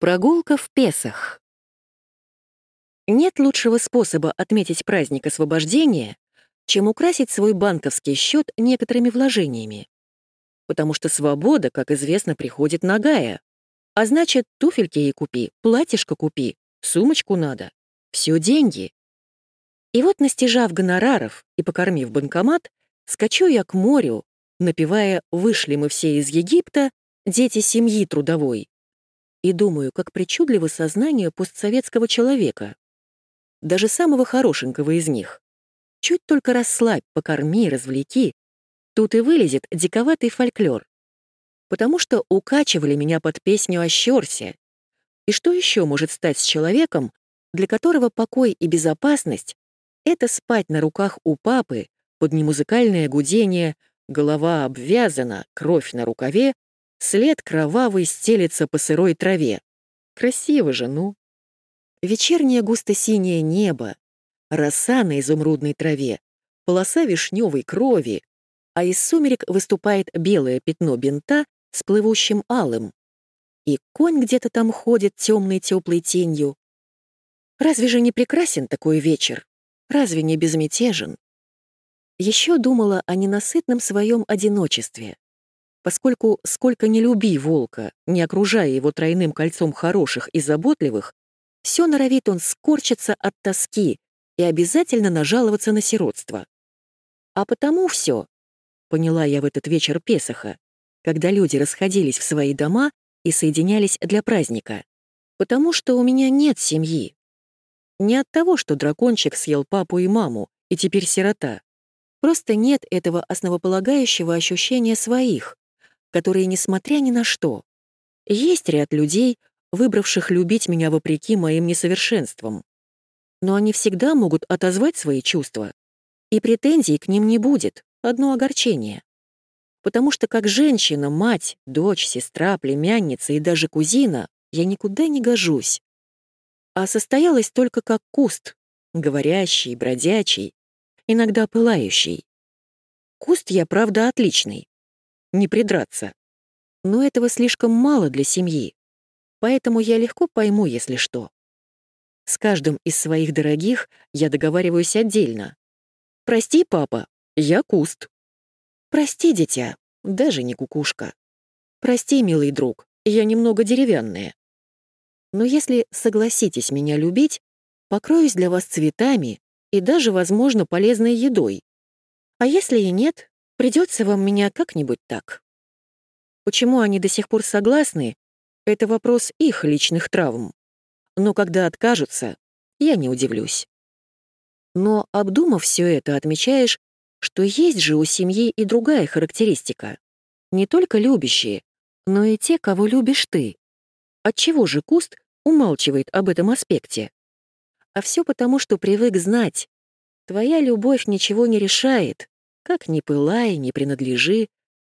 Прогулка в Песах. Нет лучшего способа отметить праздник освобождения, чем украсить свой банковский счет некоторыми вложениями. Потому что свобода, как известно, приходит нагая. А значит, туфельки ей купи, платьишко купи, сумочку надо. Все деньги. И вот, настижав гонораров и покормив банкомат, скачу я к морю, напевая «Вышли мы все из Египта, дети семьи трудовой», и думаю, как причудливо сознание постсоветского человека. Даже самого хорошенького из них. Чуть только расслабь, покорми, развлеки, тут и вылезет диковатый фольклор. Потому что укачивали меня под песню о щёрсе. И что еще может стать с человеком, для которого покой и безопасность — это спать на руках у папы под немузыкальное гудение «голова обвязана, кровь на рукаве, След кровавый стелется по сырой траве. Красиво же, ну. Вечернее густо-синее небо, роса на изумрудной траве, полоса вишневой крови, а из сумерек выступает белое пятно бинта с плывущим алым. И конь где-то там ходит темной теплой тенью. Разве же не прекрасен такой вечер? Разве не безмятежен? Еще думала о ненасытном своем одиночестве поскольку сколько не люби волка, не окружая его тройным кольцом хороших и заботливых, все норовит он скорчиться от тоски и обязательно нажаловаться на сиротство. А потому все, поняла я в этот вечер Песоха, когда люди расходились в свои дома и соединялись для праздника, потому что у меня нет семьи. Не от того, что дракончик съел папу и маму, и теперь сирота. Просто нет этого основополагающего ощущения своих, которые, несмотря ни на что, есть ряд людей, выбравших любить меня вопреки моим несовершенствам. Но они всегда могут отозвать свои чувства, и претензий к ним не будет, одно огорчение. Потому что как женщина, мать, дочь, сестра, племянница и даже кузина я никуда не гожусь. А состоялась только как куст, говорящий, бродячий, иногда пылающий. Куст я, правда, отличный, не придраться. Но этого слишком мало для семьи, поэтому я легко пойму, если что. С каждым из своих дорогих я договариваюсь отдельно. «Прости, папа, я куст». «Прости, дитя, даже не кукушка». «Прости, милый друг, я немного деревянная». Но если согласитесь меня любить, покроюсь для вас цветами и даже, возможно, полезной едой. А если и нет, Придется вам меня как-нибудь так. Почему они до сих пор согласны, это вопрос их личных травм. Но когда откажутся, я не удивлюсь. Но, обдумав все это, отмечаешь, что есть же у семьи и другая характеристика. Не только любящие, но и те, кого любишь ты. Отчего же куст умалчивает об этом аспекте? А все потому, что привык знать. Твоя любовь ничего не решает, как ни пылай, ни принадлежи,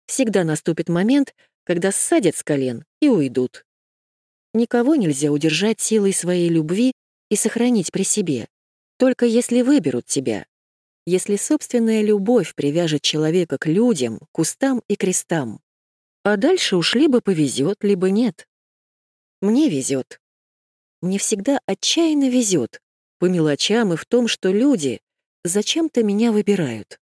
всегда наступит момент, когда ссадят с колен и уйдут. Никого нельзя удержать силой своей любви и сохранить при себе, только если выберут тебя, если собственная любовь привяжет человека к людям, кустам и крестам. А дальше уж либо повезет, либо нет. Мне везет. Мне всегда отчаянно везет, по мелочам и в том, что люди зачем-то меня выбирают.